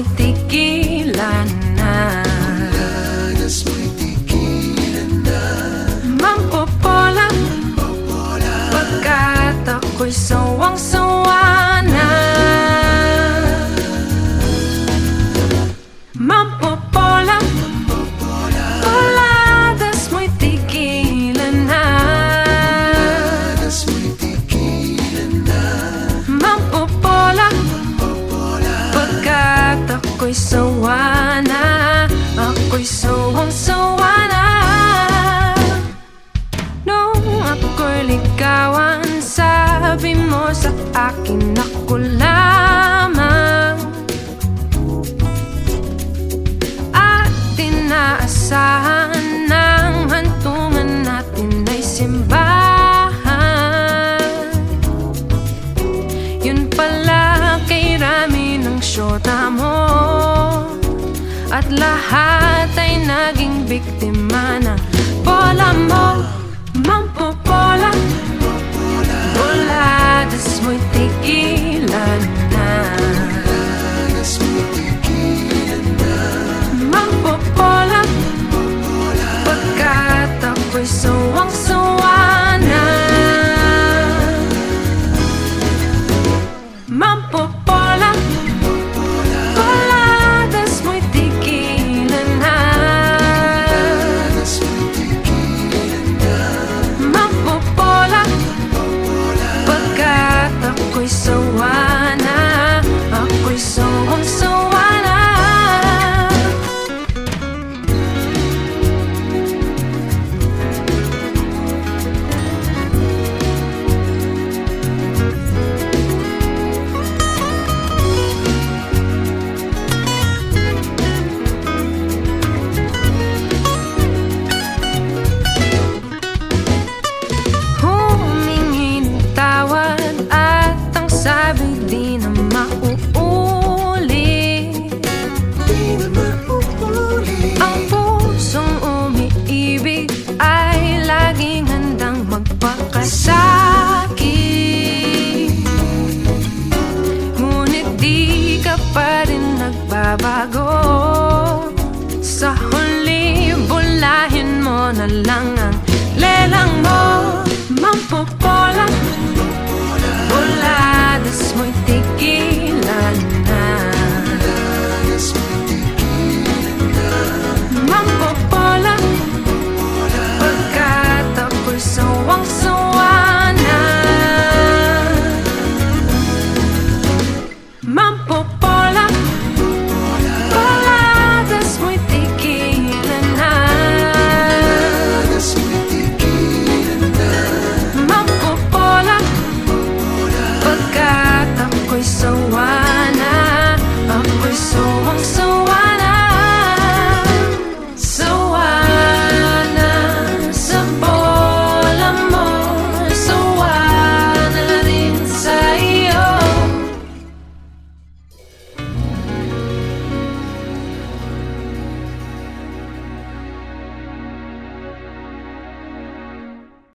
estoy te. ako'y sawa na Ako'y sawang sawa na. Nung ako'y ligawan Sabi mo sa akin ako lang at lahat ay naging biktima na. Bola mo, mampopola Buladas mo'y tigilan na. Mampopola Pagkat ako'y sumpa